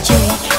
Jake.